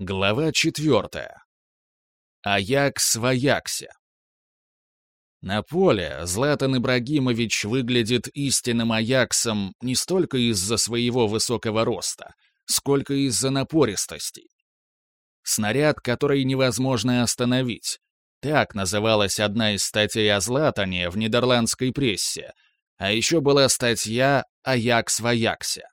Глава четвертая. Аякс в Аяксе. На поле Златан Ибрагимович выглядит истинным Аяксом не столько из-за своего высокого роста, сколько из-за напористости. Снаряд, который невозможно остановить. Так называлась одна из статей о Златане в нидерландской прессе, а еще была статья «Аякс в Аяксе».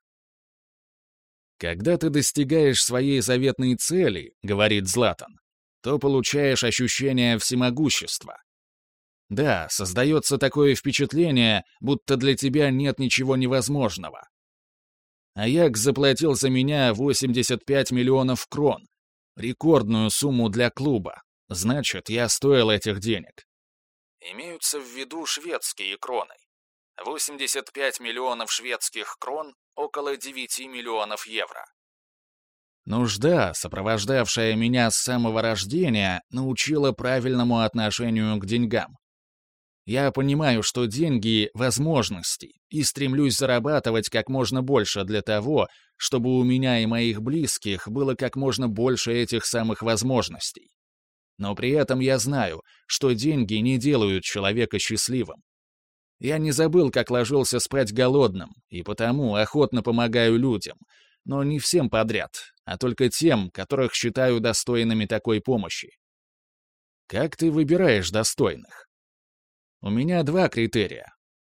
«Когда ты достигаешь своей заветной цели, — говорит Златан, — то получаешь ощущение всемогущества. Да, создается такое впечатление, будто для тебя нет ничего невозможного. Аякс заплатил за меня 85 миллионов крон, рекордную сумму для клуба. Значит, я стоил этих денег. Имеются в виду шведские кроны. 85 миллионов шведских крон около 9 миллионов евро. Нужда, сопровождавшая меня с самого рождения, научила правильному отношению к деньгам. Я понимаю, что деньги — возможности, и стремлюсь зарабатывать как можно больше для того, чтобы у меня и моих близких было как можно больше этих самых возможностей. Но при этом я знаю, что деньги не делают человека счастливым. Я не забыл, как ложился спать голодным, и потому охотно помогаю людям, но не всем подряд, а только тем, которых считаю достойными такой помощи. Как ты выбираешь достойных? У меня два критерия.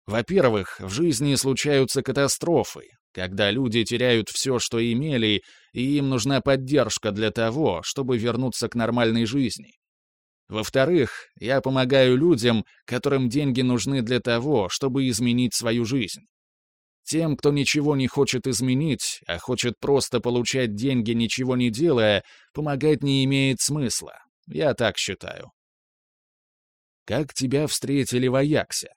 Во-первых, в жизни случаются катастрофы, когда люди теряют все, что имели, и им нужна поддержка для того, чтобы вернуться к нормальной жизни. Во-вторых, я помогаю людям, которым деньги нужны для того, чтобы изменить свою жизнь. Тем, кто ничего не хочет изменить, а хочет просто получать деньги, ничего не делая, помогать не имеет смысла. Я так считаю. Как тебя встретили в Аяксе?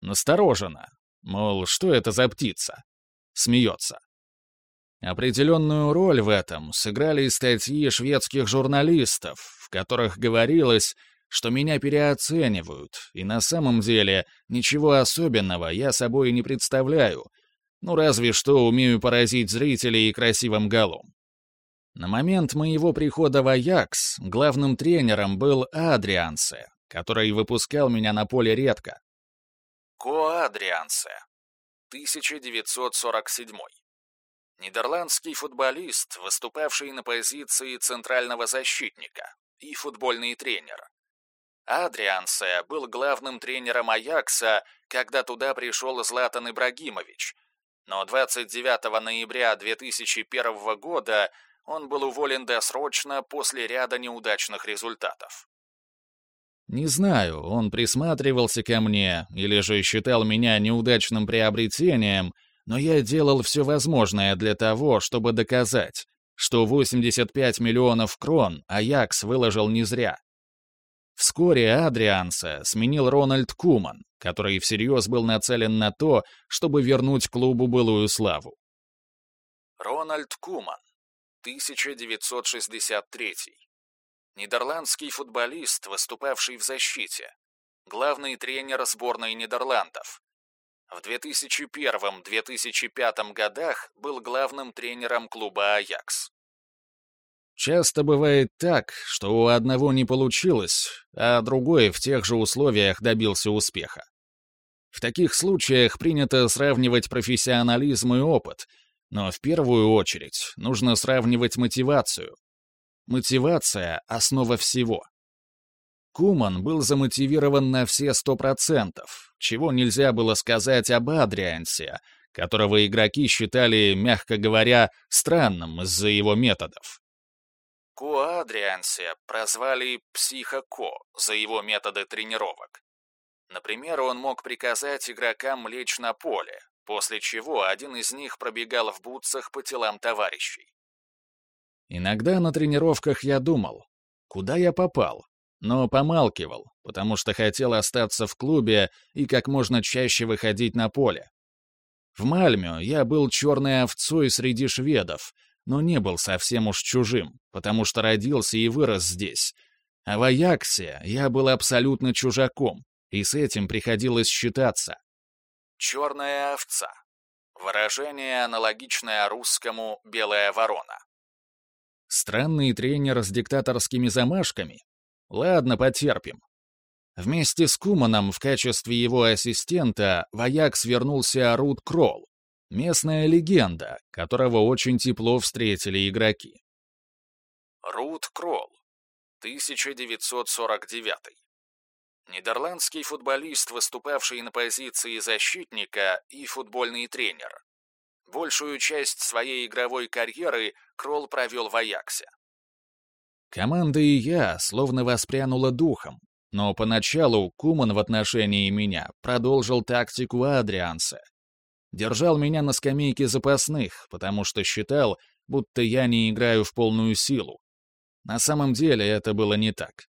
Настороженно. Мол, что это за птица? Смеется. Определенную роль в этом сыграли статьи шведских журналистов, в которых говорилось, что меня переоценивают, и на самом деле ничего особенного я собой не представляю, ну разве что умею поразить зрителей красивым голом. На момент моего прихода в Аякс главным тренером был Адриансе, который выпускал меня на поле редко. Коадриансе, 1947 Нидерландский футболист, выступавший на позиции центрального защитника и футбольный тренер. Адриансе был главным тренером Аякса, когда туда пришел Златан Ибрагимович, но 29 ноября 2001 года он был уволен досрочно после ряда неудачных результатов. Не знаю, он присматривался ко мне или же считал меня неудачным приобретением — но я делал все возможное для того, чтобы доказать, что 85 миллионов крон Аякс выложил не зря. Вскоре Адрианса сменил Рональд Куман, который всерьез был нацелен на то, чтобы вернуть клубу былую славу. Рональд Куман, 1963. Нидерландский футболист, выступавший в защите. Главный тренер сборной Нидерландов. В 2001-2005 годах был главным тренером клуба «Аякс». Часто бывает так, что у одного не получилось, а другой в тех же условиях добился успеха. В таких случаях принято сравнивать профессионализм и опыт, но в первую очередь нужно сравнивать мотивацию. Мотивация — основа всего. Куман был замотивирован на все сто процентов, чего нельзя было сказать об Адриансе, которого игроки считали, мягко говоря, странным из-за его методов. Ко Адриансе прозвали «психоко» за его методы тренировок. Например, он мог приказать игрокам лечь на поле, после чего один из них пробегал в бутсах по телам товарищей. Иногда на тренировках я думал, куда я попал, но помалкивал, потому что хотел остаться в клубе и как можно чаще выходить на поле. В Мальме я был черной овцой среди шведов, но не был совсем уж чужим, потому что родился и вырос здесь. А в Аяксе я был абсолютно чужаком, и с этим приходилось считаться. «Черная овца» — выражение, аналогичное русскому «белая ворона». Странный тренер с диктаторскими замашками? Ладно, потерпим. Вместе с Куманом в качестве его ассистента вояк свернулся Рут Кролл, местная легенда, которого очень тепло встретили игроки. Рут Кролл, 1949. Нидерландский футболист, выступавший на позиции защитника и футбольный тренер. Большую часть своей игровой карьеры Кролл провел в Аяксе. Команда и я словно воспрянула духом, но поначалу Куман в отношении меня продолжил тактику Адрианса. Держал меня на скамейке запасных, потому что считал, будто я не играю в полную силу. На самом деле это было не так.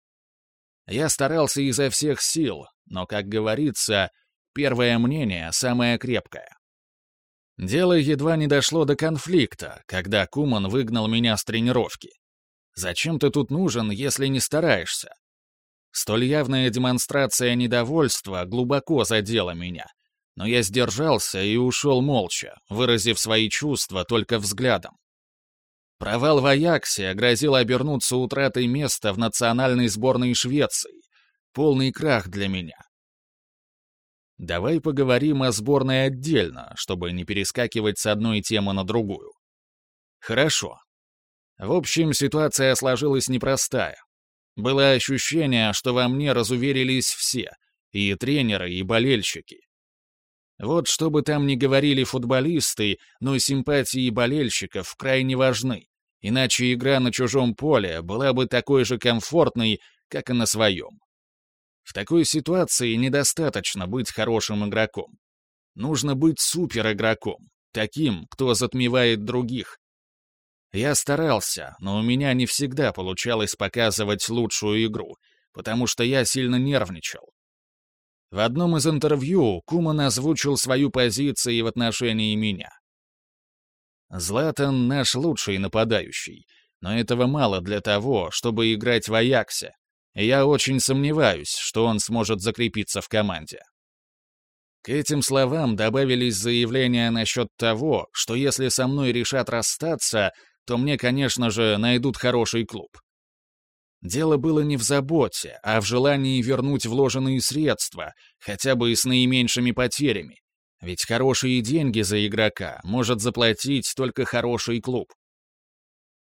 Я старался изо всех сил, но, как говорится, первое мнение самое крепкое. Дело едва не дошло до конфликта, когда Куман выгнал меня с тренировки. «Зачем ты тут нужен, если не стараешься?» Столь явная демонстрация недовольства глубоко задела меня, но я сдержался и ушел молча, выразив свои чувства только взглядом. Провал в Аяксе грозил обернуться утратой места в национальной сборной Швеции. Полный крах для меня. Давай поговорим о сборной отдельно, чтобы не перескакивать с одной темы на другую. Хорошо. В общем, ситуация сложилась непростая. Было ощущение, что во мне разуверились все, и тренеры, и болельщики. Вот что бы там ни говорили футболисты, но симпатии болельщиков крайне важны, иначе игра на чужом поле была бы такой же комфортной, как и на своем. В такой ситуации недостаточно быть хорошим игроком. Нужно быть суперигроком, таким, кто затмевает других, я старался, но у меня не всегда получалось показывать лучшую игру, потому что я сильно нервничал. В одном из интервью Куман озвучил свою позицию в отношении меня. Златан наш лучший нападающий, но этого мало для того, чтобы играть в Аяксе, и я очень сомневаюсь, что он сможет закрепиться в команде. К этим словам добавились заявления насчет того, что если со мной решат расстаться, то мне, конечно же, найдут хороший клуб. Дело было не в заботе, а в желании вернуть вложенные средства, хотя бы и с наименьшими потерями. Ведь хорошие деньги за игрока может заплатить только хороший клуб.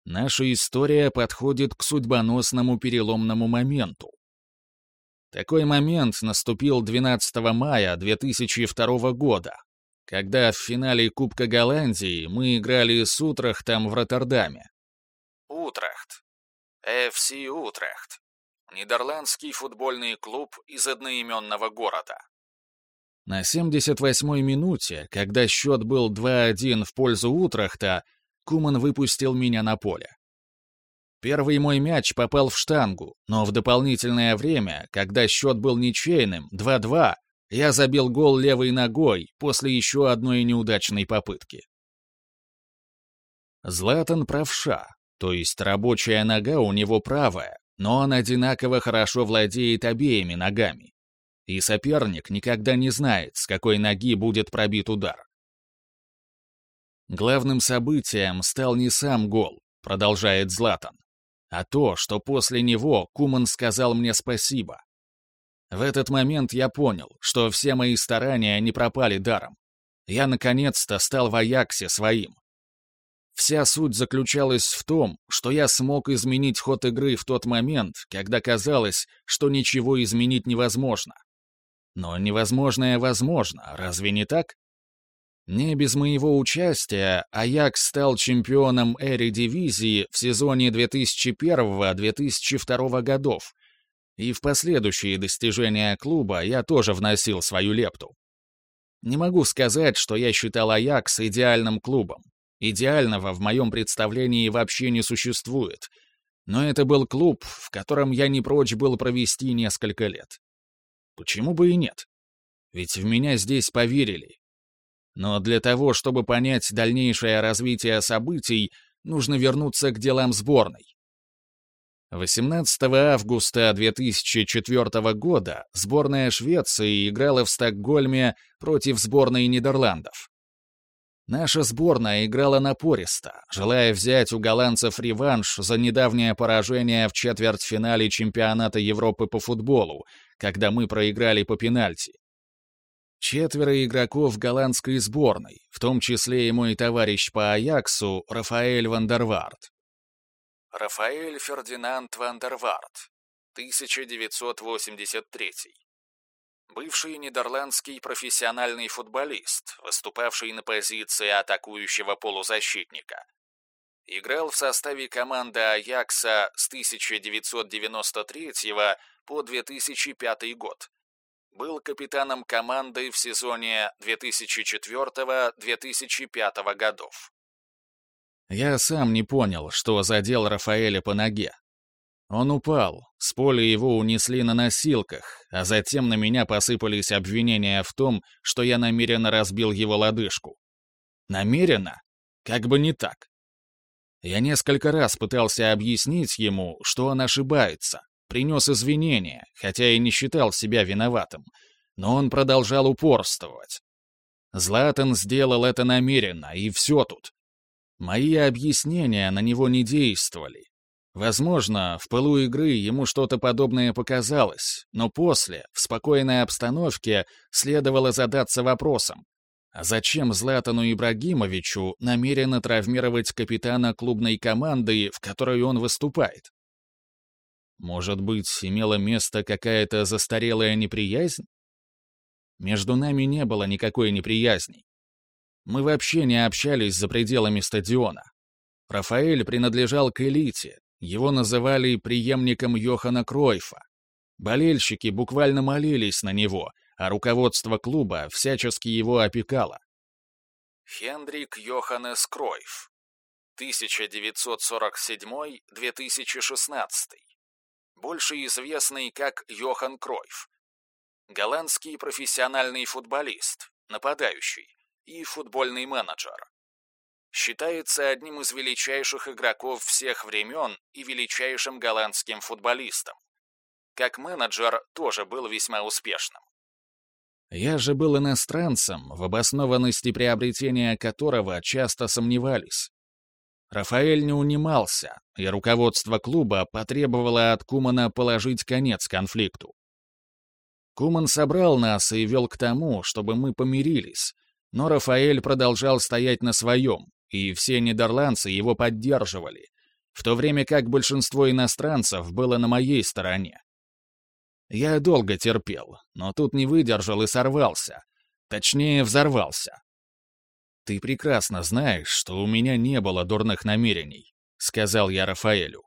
Наша история подходит к судьбоносному переломному моменту. Такой момент наступил 12 мая 2002 года, когда в финале Кубка Голландии мы играли с Утрахтом в Роттердаме. Утрахт. ФС Утрахт. Нидерландский футбольный клуб из одноименного города. На 78-й минуте, когда счет был 2-1 в пользу Утрахта, Куман выпустил меня на поле. Первый мой мяч попал в штангу, но в дополнительное время, когда счет был ничейным, 2-2, я забил гол левой ногой после еще одной неудачной попытки. Златан правша, то есть рабочая нога у него правая, но он одинаково хорошо владеет обеими ногами. И соперник никогда не знает, с какой ноги будет пробит удар. Главным событием стал не сам гол, продолжает Златан, а то, что после него Куман сказал мне спасибо. В этот момент я понял, что все мои старания не пропали даром. Я наконец-то стал в своим. Вся суть заключалась в том, что я смог изменить ход игры в тот момент, когда казалось, что ничего изменить невозможно. Но невозможное возможно, разве не так? Не без моего участия Аякс стал чемпионом Эри-дивизии в сезоне 2001-2002 годов, и в последующие достижения клуба я тоже вносил свою лепту. Не могу сказать, что я считал Аякс идеальным клубом. Идеального в моем представлении вообще не существует. Но это был клуб, в котором я не прочь был провести несколько лет. Почему бы и нет? Ведь в меня здесь поверили. Но для того, чтобы понять дальнейшее развитие событий, нужно вернуться к делам сборной. 18 августа 2004 года сборная Швеции играла в Стокгольме против сборной Нидерландов. Наша сборная играла напористо, желая взять у голландцев реванш за недавнее поражение в четвертьфинале чемпионата Европы по футболу, когда мы проиграли по пенальти. Четверо игроков голландской сборной, в том числе и мой товарищ по Аяксу Рафаэль Вандервард. Рафаэль Фердинанд Вандервард, 1983 бывший нидерландский профессиональный футболист, выступавший на позиции атакующего полузащитника. Играл в составе команды Аякса с 1993 по 2005 год. Был капитаном команды в сезоне 2004-2005 годов. Я сам не понял, что задел Рафаэля по ноге. Он упал, с поля его унесли на носилках, а затем на меня посыпались обвинения в том, что я намеренно разбил его лодыжку. Намеренно? Как бы не так. Я несколько раз пытался объяснить ему, что он ошибается, принес извинения, хотя и не считал себя виноватым, но он продолжал упорствовать. Златан сделал это намеренно, и все тут. Мои объяснения на него не действовали, Возможно, в пылу игры ему что-то подобное показалось, но после, в спокойной обстановке, следовало задаться вопросом, а зачем Златану Ибрагимовичу намеренно травмировать капитана клубной команды, в которой он выступает? Может быть, имела место какая-то застарелая неприязнь? Между нами не было никакой неприязни. Мы вообще не общались за пределами стадиона. Рафаэль принадлежал к элите, его называли преемником Йохана Кройфа. Болельщики буквально молились на него, а руководство клуба всячески его опекало. Хендрик Йоханнес Кройф, 1947-2016, больше известный как Йохан Кройф. Голландский профессиональный футболист, нападающий и футбольный менеджер считается одним из величайших игроков всех времен и величайшим голландским футболистом. Как менеджер тоже был весьма успешным. Я же был иностранцем, в обоснованности приобретения которого часто сомневались. Рафаэль не унимался, и руководство клуба потребовало от Кумана положить конец конфликту. Куман собрал нас и вел к тому, чтобы мы помирились, но Рафаэль продолжал стоять на своем, и все нидерландцы его поддерживали, в то время как большинство иностранцев было на моей стороне. Я долго терпел, но тут не выдержал и сорвался. Точнее, взорвался. «Ты прекрасно знаешь, что у меня не было дурных намерений», — сказал я Рафаэлю.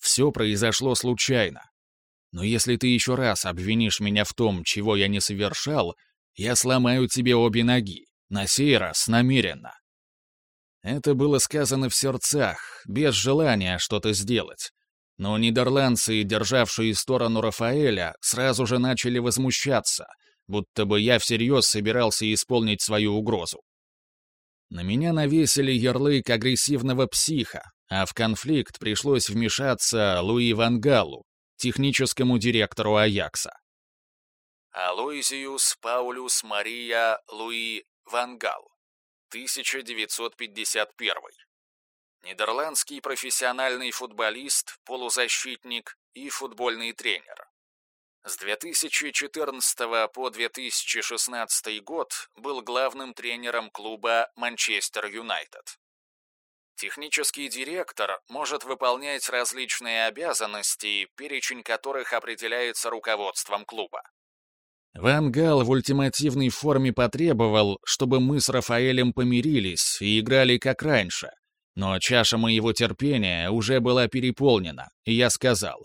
«Все произошло случайно. Но если ты еще раз обвинишь меня в том, чего я не совершал, я сломаю тебе обе ноги, на сей раз намеренно». Это было сказано в сердцах, без желания что-то сделать. Но нидерландцы, державшие сторону Рафаэля, сразу же начали возмущаться, будто бы я всерьез собирался исполнить свою угрозу. На меня навесили ярлык агрессивного психа, а в конфликт пришлось вмешаться Луи Вангалу, техническому директору Аякса. Алоизиус Паулюс Мария Луи Вангал 1951. Нидерландский профессиональный футболист, полузащитник и футбольный тренер. С 2014 по 2016 год был главным тренером клуба «Манчестер Юнайтед». Технический директор может выполнять различные обязанности, перечень которых определяется руководством клуба. Ван Гал в ультимативной форме потребовал, чтобы мы с Рафаэлем помирились и играли как раньше. Но чаша моего терпения уже была переполнена, и я сказал,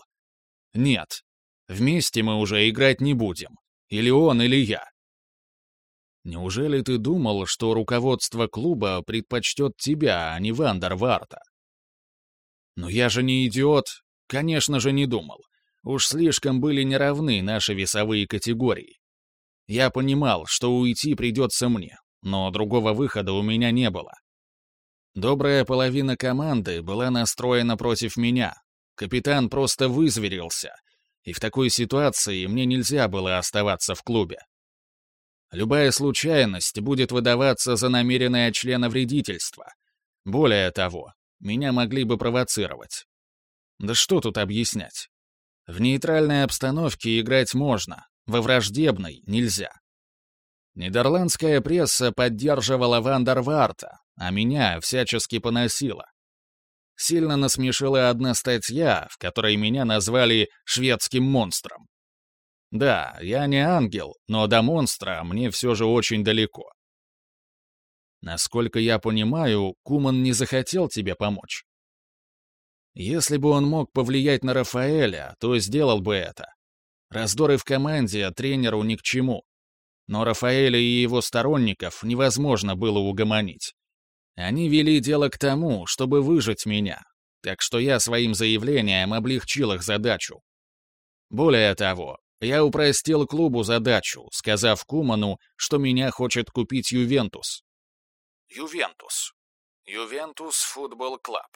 «Нет, вместе мы уже играть не будем. Или он, или я». Неужели ты думал, что руководство клуба предпочтет тебя, а не Вандер Варта? Но я же не идиот. Конечно же, не думал. Уж слишком были неравны наши весовые категории. Я понимал, что уйти придется мне, но другого выхода у меня не было. Добрая половина команды была настроена против меня. Капитан просто вызверился, и в такой ситуации мне нельзя было оставаться в клубе. Любая случайность будет выдаваться за намеренное членовредительство. Более того, меня могли бы провоцировать. Да что тут объяснять? В нейтральной обстановке играть можно, во враждебной нельзя. Нидерландская пресса поддерживала Вандерварта, а меня всячески поносила. Сильно насмешила одна статья, в которой меня назвали «шведским монстром». Да, я не ангел, но до монстра мне все же очень далеко. Насколько я понимаю, Куман не захотел тебе помочь. Если бы он мог повлиять на Рафаэля, то сделал бы это. Раздоры в команде тренеру ни к чему. Но Рафаэля и его сторонников невозможно было угомонить. Они вели дело к тому, чтобы выжить меня, так что я своим заявлением облегчил их задачу. Более того, я упростил клубу задачу, сказав Куману, что меня хочет купить Ювентус. Ювентус. Ювентус Football Club.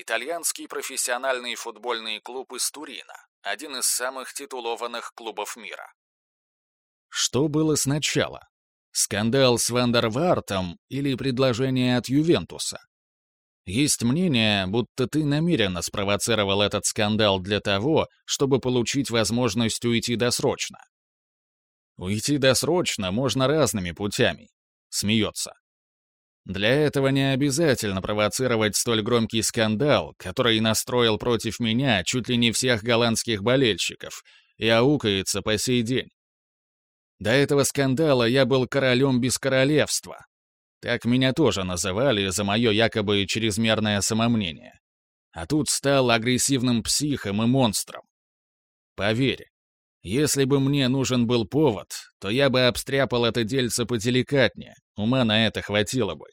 Итальянский профессиональный футбольный клуб из Турина, один из самых титулованных клубов мира. Что было сначала? Скандал с Вандервартом или предложение от Ювентуса? Есть мнение, будто ты намеренно спровоцировал этот скандал для того, чтобы получить возможность уйти досрочно. Уйти досрочно можно разными путями. Смеется. Для этого не обязательно провоцировать столь громкий скандал, который настроил против меня чуть ли не всех голландских болельщиков и аукается по сей день. До этого скандала я был королем без королевства. Так меня тоже называли за мое якобы чрезмерное самомнение. А тут стал агрессивным психом и монстром. Поверь, если бы мне нужен был повод, то я бы обстряпал это дельце поделикатнее, ума на это хватило бы.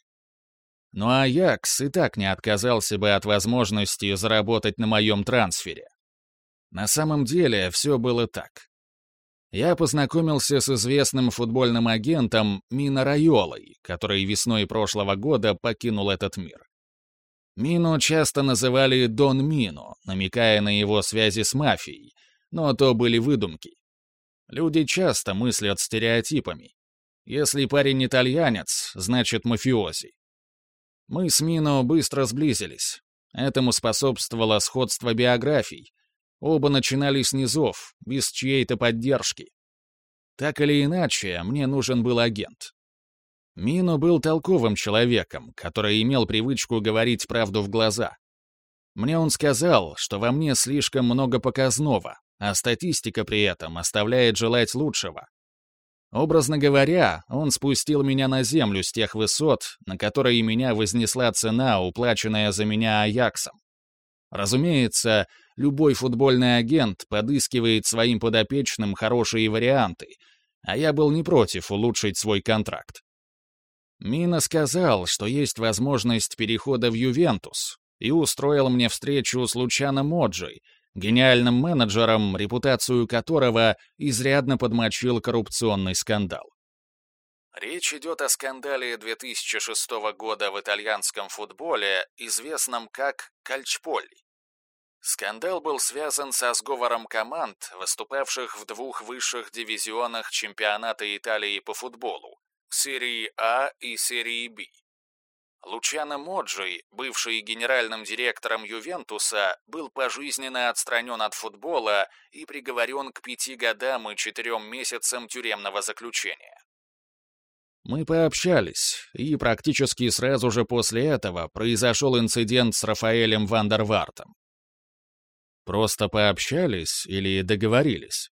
Ну а Якс и так не отказался бы от возможности заработать на моем трансфере. На самом деле все было так я познакомился с известным футбольным агентом Мино Райолой, который весной прошлого года покинул этот мир. Мину часто называли Дон Мино, намекая на его связи с мафией, но то были выдумки. Люди часто мыслят стереотипами. Если парень итальянец, значит мафиози. Мы с Мино быстро сблизились. Этому способствовало сходство биографий, Оба начинали с низов, без чьей-то поддержки. Так или иначе, мне нужен был агент. Мино был толковым человеком, который имел привычку говорить правду в глаза. Мне он сказал, что во мне слишком много показного, а статистика при этом оставляет желать лучшего. Образно говоря, он спустил меня на землю с тех высот, на которые меня вознесла цена, уплаченная за меня Аяксом. Разумеется, любой футбольный агент подыскивает своим подопечным хорошие варианты, а я был не против улучшить свой контракт. Мина сказал, что есть возможность перехода в Ювентус, и устроил мне встречу с Лучано Моджей, гениальным менеджером, репутацию которого изрядно подмочил коррупционный скандал. Речь идет о скандале 2006 года в итальянском футболе, известном как «Кальчполи». Скандал был связан со сговором команд, выступавших в двух высших дивизионах чемпионата Италии по футболу – серии А и серии Б. Лучано Моджи, бывший генеральным директором Ювентуса, был пожизненно отстранен от футбола и приговорен к пяти годам и четырем месяцам тюремного заключения. Мы пообщались, и практически сразу же после этого произошел инцидент с Рафаэлем Вандервартом. Просто пообщались или договорились?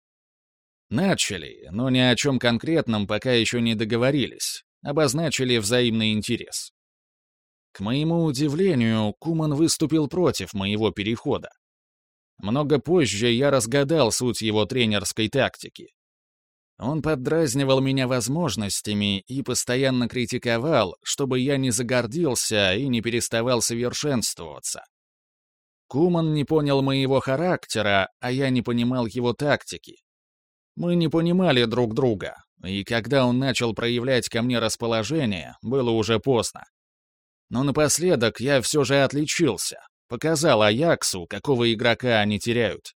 Начали, но ни о чем конкретном пока еще не договорились, обозначили взаимный интерес. К моему удивлению, Куман выступил против моего перехода. Много позже я разгадал суть его тренерской тактики. Он поддразнивал меня возможностями и постоянно критиковал, чтобы я не загордился и не переставал совершенствоваться. Куман не понял моего характера, а я не понимал его тактики. Мы не понимали друг друга, и когда он начал проявлять ко мне расположение, было уже поздно. Но напоследок я все же отличился, показал Аяксу, какого игрока они теряют.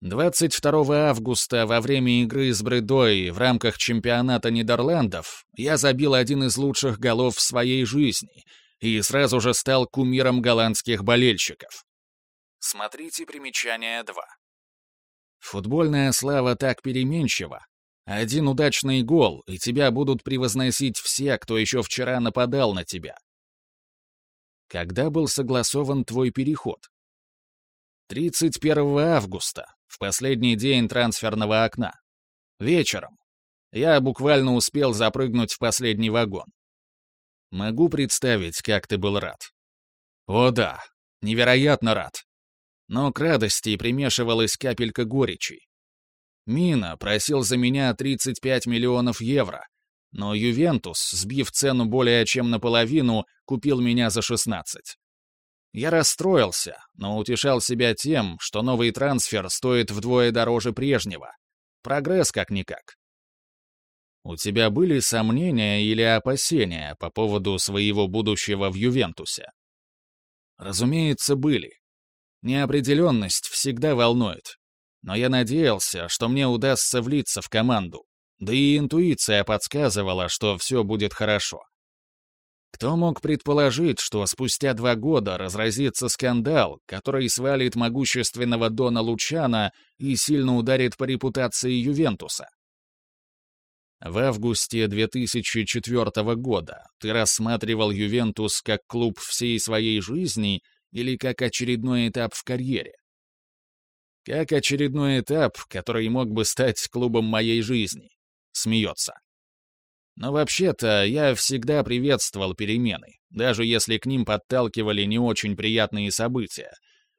22 августа во время игры с Бредой в рамках чемпионата Нидерландов я забил один из лучших голов в своей жизни и сразу же стал кумиром голландских болельщиков. Смотрите примечание 2. Футбольная слава так переменчива. Один удачный гол, и тебя будут превозносить все, кто еще вчера нападал на тебя. Когда был согласован твой переход? 31 августа, в последний день трансферного окна. Вечером. Я буквально успел запрыгнуть в последний вагон. Могу представить, как ты был рад. О да, невероятно рад. Но к радости примешивалась капелька горечи. Мина просил за меня 35 миллионов евро, но Ювентус, сбив цену более чем наполовину, купил меня за 16. Я расстроился, но утешал себя тем, что новый трансфер стоит вдвое дороже прежнего. Прогресс как-никак. У тебя были сомнения или опасения по поводу своего будущего в Ювентусе? Разумеется, были. Неопределенность всегда волнует. Но я надеялся, что мне удастся влиться в команду. Да и интуиция подсказывала, что все будет хорошо. Кто мог предположить, что спустя два года разразится скандал, который свалит могущественного Дона Лучана и сильно ударит по репутации Ювентуса? В августе 2004 года ты рассматривал Ювентус как клуб всей своей жизни или как очередной этап в карьере? Как очередной этап, который мог бы стать клубом моей жизни. Смеется. Но вообще-то я всегда приветствовал перемены, даже если к ним подталкивали не очень приятные события,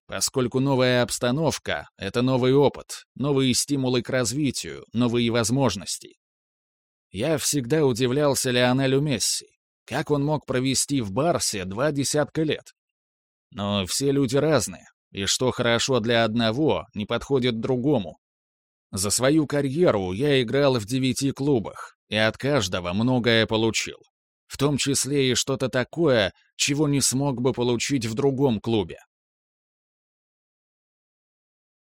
поскольку новая обстановка — это новый опыт, новые стимулы к развитию, новые возможности. Я всегда удивлялся Лионелю Месси. Как он мог провести в Барсе два десятка лет? Но все люди разные, и что хорошо для одного, не подходит другому. За свою карьеру я играл в девяти клубах, и от каждого многое получил. В том числе и что-то такое, чего не смог бы получить в другом клубе.